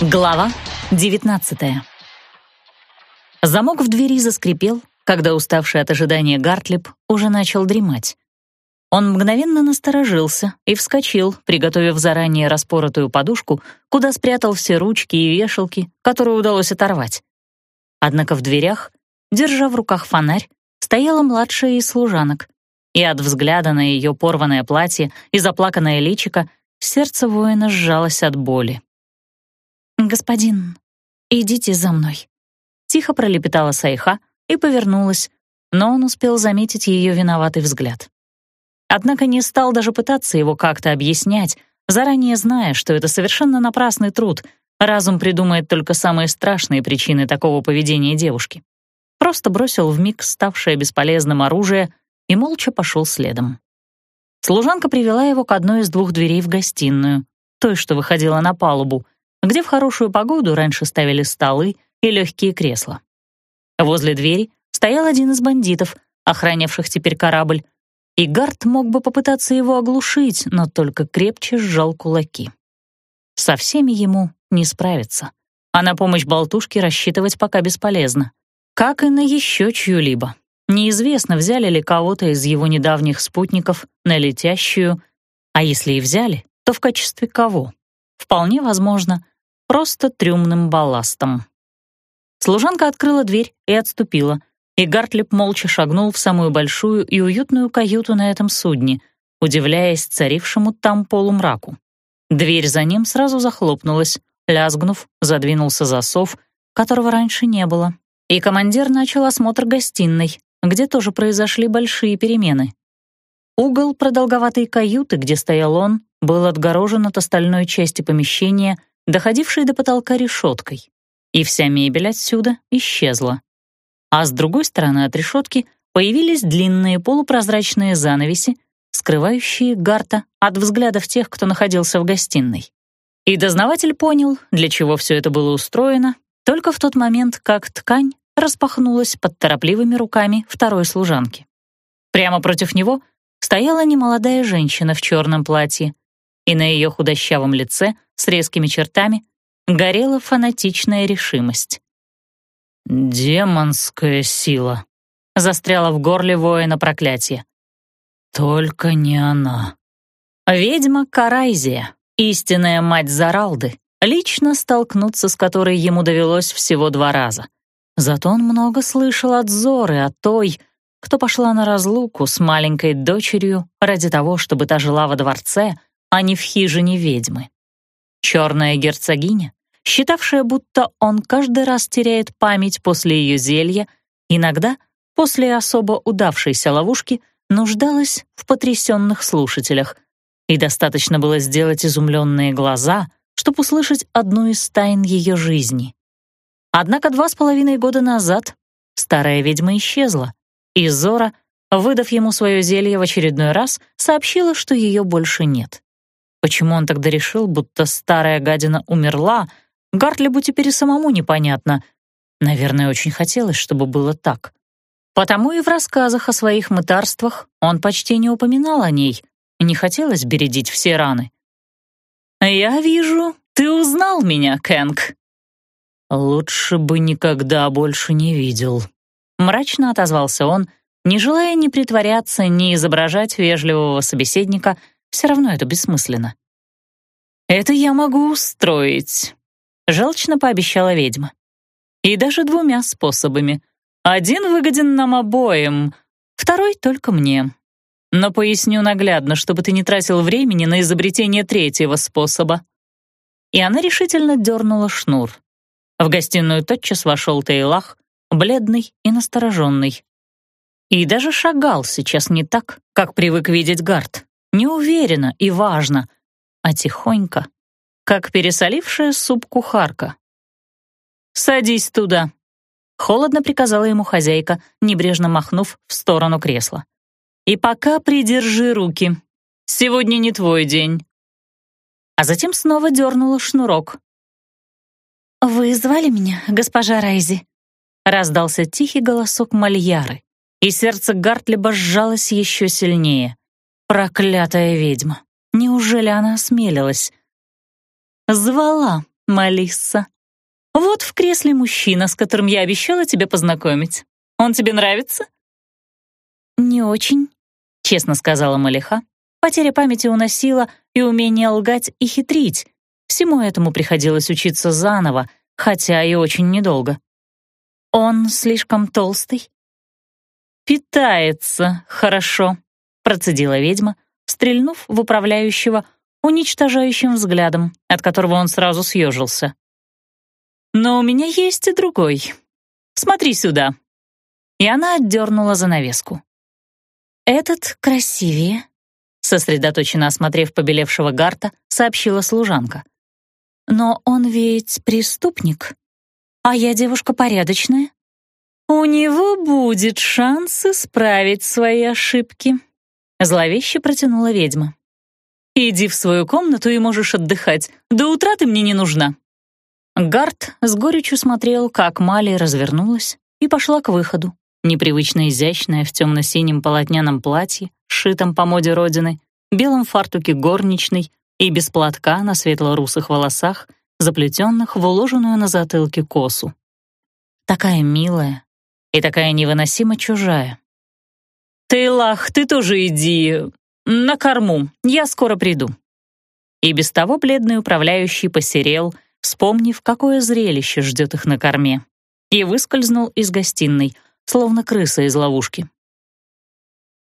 Глава 19 Замок в двери заскрипел, когда уставший от ожидания Гартлип уже начал дремать. Он мгновенно насторожился и вскочил, приготовив заранее распоротую подушку, куда спрятал все ручки и вешалки, которые удалось оторвать. Однако в дверях, держа в руках фонарь, стояла младшая из служанок, и от взгляда на ее порванное платье и заплаканное личико сердце воина сжалось от боли. «Господин, идите за мной», — тихо пролепетала Сайха и повернулась, но он успел заметить ее виноватый взгляд. Однако не стал даже пытаться его как-то объяснять, заранее зная, что это совершенно напрасный труд, разум придумает только самые страшные причины такого поведения девушки. Просто бросил в миг ставшее бесполезным оружие и молча пошел следом. Служанка привела его к одной из двух дверей в гостиную, той, что выходила на палубу, где в хорошую погоду раньше ставили столы и легкие кресла. Возле двери стоял один из бандитов, охранявших теперь корабль, и Гард мог бы попытаться его оглушить, но только крепче сжал кулаки. Со всеми ему не справиться, а на помощь болтушке рассчитывать пока бесполезно, как и на еще чью-либо. Неизвестно, взяли ли кого-то из его недавних спутников на летящую, а если и взяли, то в качестве кого? Вполне возможно, просто трюмным балластом. Служанка открыла дверь и отступила, и Гартлип молча шагнул в самую большую и уютную каюту на этом судне, удивляясь царившему там полумраку. Дверь за ним сразу захлопнулась, лязгнув, задвинулся засов, которого раньше не было, и командир начал осмотр гостиной, где тоже произошли большие перемены. Угол продолговатой каюты, где стоял он, был отгорожен от остальной части помещения — доходившей до потолка решеткой, и вся мебель отсюда исчезла. А с другой стороны от решетки появились длинные полупрозрачные занавеси, скрывающие Гарта от взглядов тех, кто находился в гостиной. И дознаватель понял, для чего все это было устроено, только в тот момент, как ткань распахнулась под торопливыми руками второй служанки. Прямо против него стояла немолодая женщина в черном платье, и на ее худощавом лице с резкими чертами горела фанатичная решимость. «Демонская сила», — застряла в горле воина проклятие. «Только не она». Ведьма Карайзия, истинная мать Заралды, лично столкнуться с которой ему довелось всего два раза. Зато он много слышал от Зоры, о той, кто пошла на разлуку с маленькой дочерью ради того, чтобы та жила во дворце — а не в хижине ведьмы. Черная герцогиня, считавшая, будто он каждый раз теряет память после ее зелья, иногда, после особо удавшейся ловушки, нуждалась в потрясенных слушателях, и достаточно было сделать изумленные глаза, чтобы услышать одну из тайн ее жизни. Однако два с половиной года назад старая ведьма исчезла, и Зора, выдав ему свое зелье в очередной раз, сообщила, что ее больше нет. Почему он тогда решил, будто старая гадина умерла, Гартлибу теперь и самому непонятно. Наверное, очень хотелось, чтобы было так. Потому и в рассказах о своих мытарствах он почти не упоминал о ней. Не хотелось бередить все раны. «Я вижу, ты узнал меня, Кэнг». «Лучше бы никогда больше не видел», — мрачно отозвался он, не желая ни притворяться, ни изображать вежливого собеседника — все равно это бессмысленно. «Это я могу устроить», — желчно пообещала ведьма. «И даже двумя способами. Один выгоден нам обоим, второй только мне. Но поясню наглядно, чтобы ты не тратил времени на изобретение третьего способа». И она решительно дернула шнур. В гостиную тотчас вошел Тейлах, бледный и настороженный. И даже шагал сейчас не так, как привык видеть Гард не уверенно и важно, а тихонько, как пересолившая суп кухарка. «Садись туда», — холодно приказала ему хозяйка, небрежно махнув в сторону кресла. «И пока придержи руки. Сегодня не твой день». А затем снова дернула шнурок. «Вы звали меня, госпожа Райзи?» — раздался тихий голосок Мальяры, и сердце Гартлиба сжалось еще сильнее. Проклятая ведьма! Неужели она осмелилась? Звала, Малисса. Вот в кресле мужчина, с которым я обещала тебя познакомить. Он тебе нравится?» «Не очень», — честно сказала Малиха. Потеря памяти уносила и умение лгать и хитрить. Всему этому приходилось учиться заново, хотя и очень недолго. «Он слишком толстый?» «Питается хорошо», — процедила ведьма, стрельнув в управляющего уничтожающим взглядом, от которого он сразу съежился. «Но у меня есть и другой. Смотри сюда». И она отдернула занавеску. «Этот красивее», — сосредоточенно осмотрев побелевшего Гарта, сообщила служанка. «Но он ведь преступник, а я девушка порядочная». «У него будет шанс исправить свои ошибки», — зловеще протянула ведьма. «Иди в свою комнату и можешь отдыхать. До утра ты мне не нужна». Гарт с горечью смотрел, как Мали развернулась и пошла к выходу, непривычно изящная в темно-синем полотняном платье, сшитом по моде родины, белом фартуке горничной и без платка на светло-русых волосах, заплетенных в уложенную на затылке косу. Такая милая и такая невыносимо чужая. «Тейлах, ты тоже иди на корму, я скоро приду». И без того бледный управляющий посерел, вспомнив, какое зрелище ждет их на корме, и выскользнул из гостиной, словно крыса из ловушки.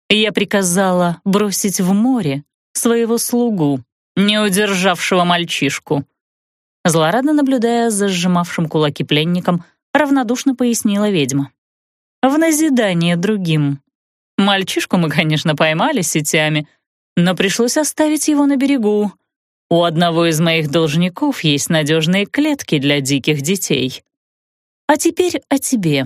Я приказала бросить в море своего слугу, не удержавшего мальчишку. Злорадно наблюдая за сжимавшим кулаки пленником, равнодушно пояснила ведьма. В назидание другим. Мальчишку мы, конечно, поймали сетями, но пришлось оставить его на берегу. У одного из моих должников есть надежные клетки для диких детей. А теперь о тебе.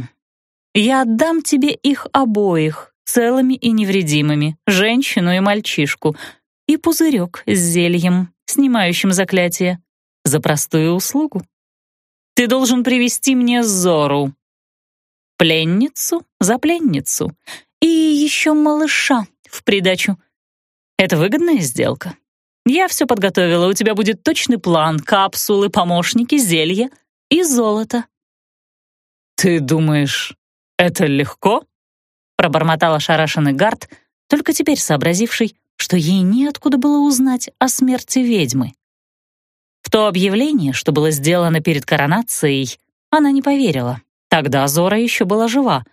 Я отдам тебе их обоих, целыми и невредимыми, женщину и мальчишку, и пузырек с зельем, снимающим заклятие, за простую услугу. Ты должен привести мне Зору. Пленницу за пленницу. Еще малыша в придачу. Это выгодная сделка. Я все подготовила, у тебя будет точный план, капсулы, помощники, зелья и золото. Ты думаешь, это легко? Пробормотал ошарашенный Гард, только теперь сообразивший, что ей неоткуда было узнать о смерти ведьмы. В то объявление, что было сделано перед коронацией, она не поверила. Тогда Зора еще была жива,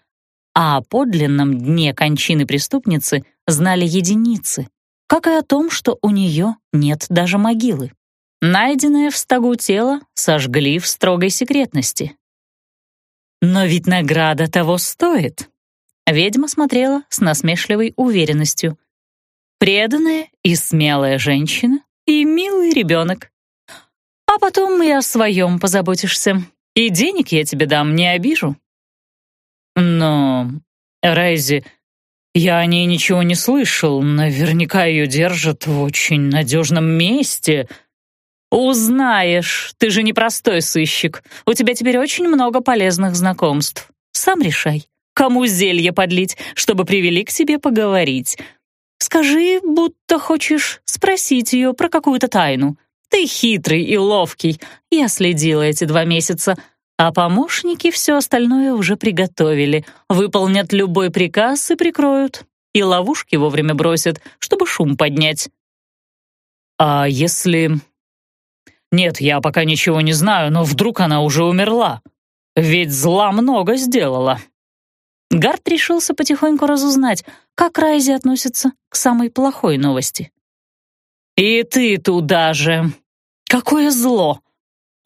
а о подлинном дне кончины преступницы знали единицы, как и о том, что у нее нет даже могилы. Найденное в стогу тело сожгли в строгой секретности. «Но ведь награда того стоит», — ведьма смотрела с насмешливой уверенностью. «Преданная и смелая женщина и милый ребенок. А потом и о своем позаботишься, и денег я тебе дам, не обижу». «Но, Райзи, я о ней ничего не слышал. Наверняка ее держат в очень надежном месте». «Узнаешь, ты же не простой сыщик. У тебя теперь очень много полезных знакомств. Сам решай, кому зелье подлить, чтобы привели к себе поговорить. Скажи, будто хочешь спросить ее про какую-то тайну. Ты хитрый и ловкий. Я следила эти два месяца. А помощники все остальное уже приготовили, выполнят любой приказ и прикроют. И ловушки вовремя бросят, чтобы шум поднять. А если... Нет, я пока ничего не знаю, но вдруг она уже умерла. Ведь зла много сделала. Гард решился потихоньку разузнать, как Райзи относится к самой плохой новости. «И ты туда же! Какое зло!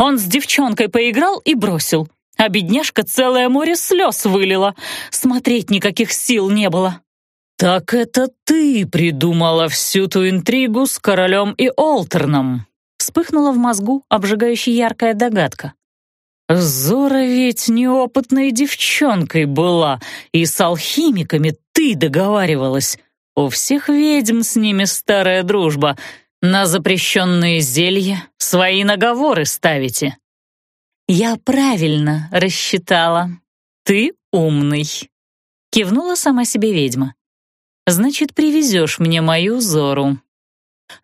Он с девчонкой поиграл и бросил, а бедняжка целое море слез вылила. Смотреть никаких сил не было. «Так это ты придумала всю ту интригу с королем и Олтерном?» Вспыхнула в мозгу обжигающая яркая догадка. «Зора ведь неопытной девчонкой была, и с алхимиками ты договаривалась. У всех ведьм с ними старая дружба, на запрещенные зелья свои наговоры ставите. Я правильно рассчитала. Ты умный. Кивнула сама себе ведьма. Значит, привезешь мне мою Зору.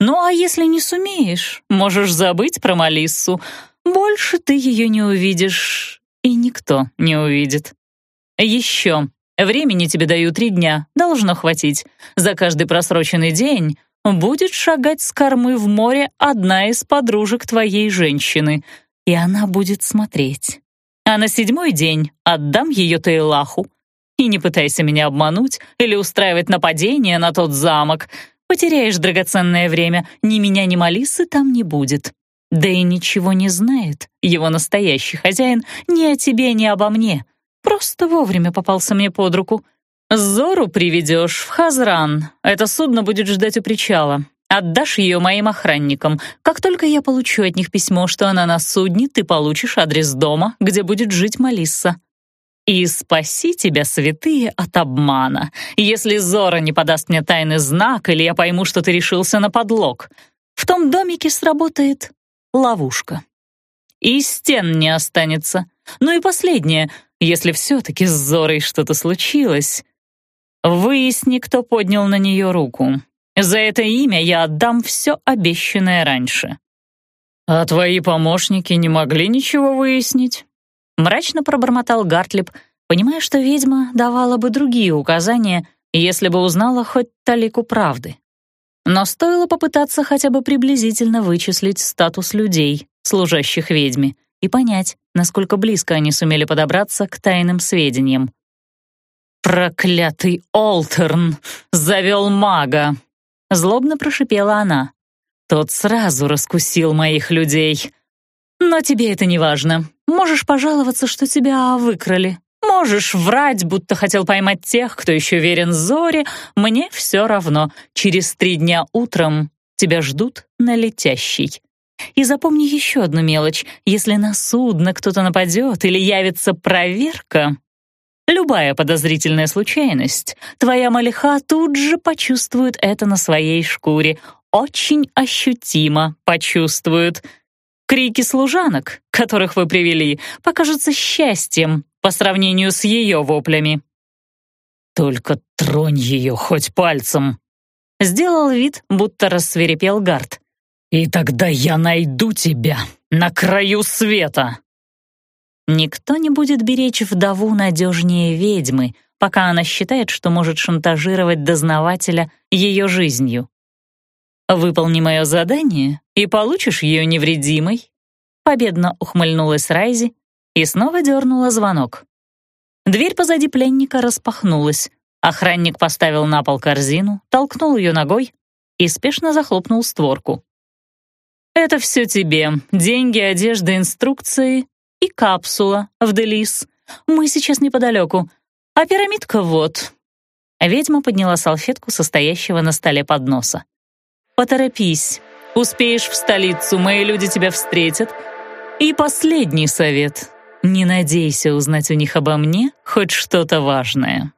Ну а если не сумеешь, можешь забыть про Малиссу. Больше ты ее не увидишь, и никто не увидит. Еще. Времени тебе даю три дня, должно хватить. За каждый просроченный день будет шагать с кормы в море одна из подружек твоей женщины, и она будет смотреть. А на седьмой день отдам ее Тейлаху. И не пытайся меня обмануть или устраивать нападение на тот замок. Потеряешь драгоценное время, ни меня, ни Малисы там не будет. Да и ничего не знает его настоящий хозяин ни о тебе, ни обо мне. Просто вовремя попался мне под руку. Зору приведешь в Хазран. Это судно будет ждать у причала. Отдашь ее моим охранникам. Как только я получу от них письмо, что она на судне, ты получишь адрес дома, где будет жить Малисса. И спаси тебя, святые, от обмана. Если Зора не подаст мне тайный знак, или я пойму, что ты решился на подлог, в том домике сработает ловушка. И стен не останется. Ну и последнее, если все-таки с Зорой что-то случилось, выясни, кто поднял на нее руку. За это имя я отдам все обещанное раньше». «А твои помощники не могли ничего выяснить?» Мрачно пробормотал Гартлип, понимая, что ведьма давала бы другие указания, если бы узнала хоть талику правды. Но стоило попытаться хотя бы приблизительно вычислить статус людей, служащих ведьме, и понять, насколько близко они сумели подобраться к тайным сведениям. «Проклятый Олтерн завел мага!» — злобно прошипела она. «Тот сразу раскусил моих людей. Но тебе это не важно. Можешь пожаловаться, что тебя выкрали. Можешь врать, будто хотел поймать тех, кто еще верен Зоре. Мне все равно. Через три дня утром тебя ждут на летящий. И запомни еще одну мелочь. Если на судно кто-то нападет или явится проверка, любая подозрительная случайность, твоя малиха тут же почувствует это на своей шкуре. Очень ощутимо почувствует. Крики служанок, которых вы привели, покажутся счастьем по сравнению с ее воплями. «Только тронь ее хоть пальцем!» Сделал вид, будто рассверепел Гард. «И тогда я найду тебя на краю света!» Никто не будет беречь вдову надежнее ведьмы, пока она считает, что может шантажировать дознавателя ее жизнью. «Выполни мое задание, и получишь ее невредимой», победно ухмыльнулась Райзи и снова дернула звонок. Дверь позади пленника распахнулась. Охранник поставил на пол корзину, толкнул ее ногой и спешно захлопнул створку. Это все тебе. Деньги, одежда, инструкции и капсула в Делис. Мы сейчас неподалеку. А пирамидка вот». Ведьма подняла салфетку, состоящего на столе подноса. «Поторопись. Успеешь в столицу, мои люди тебя встретят. И последний совет. Не надейся узнать у них обо мне хоть что-то важное».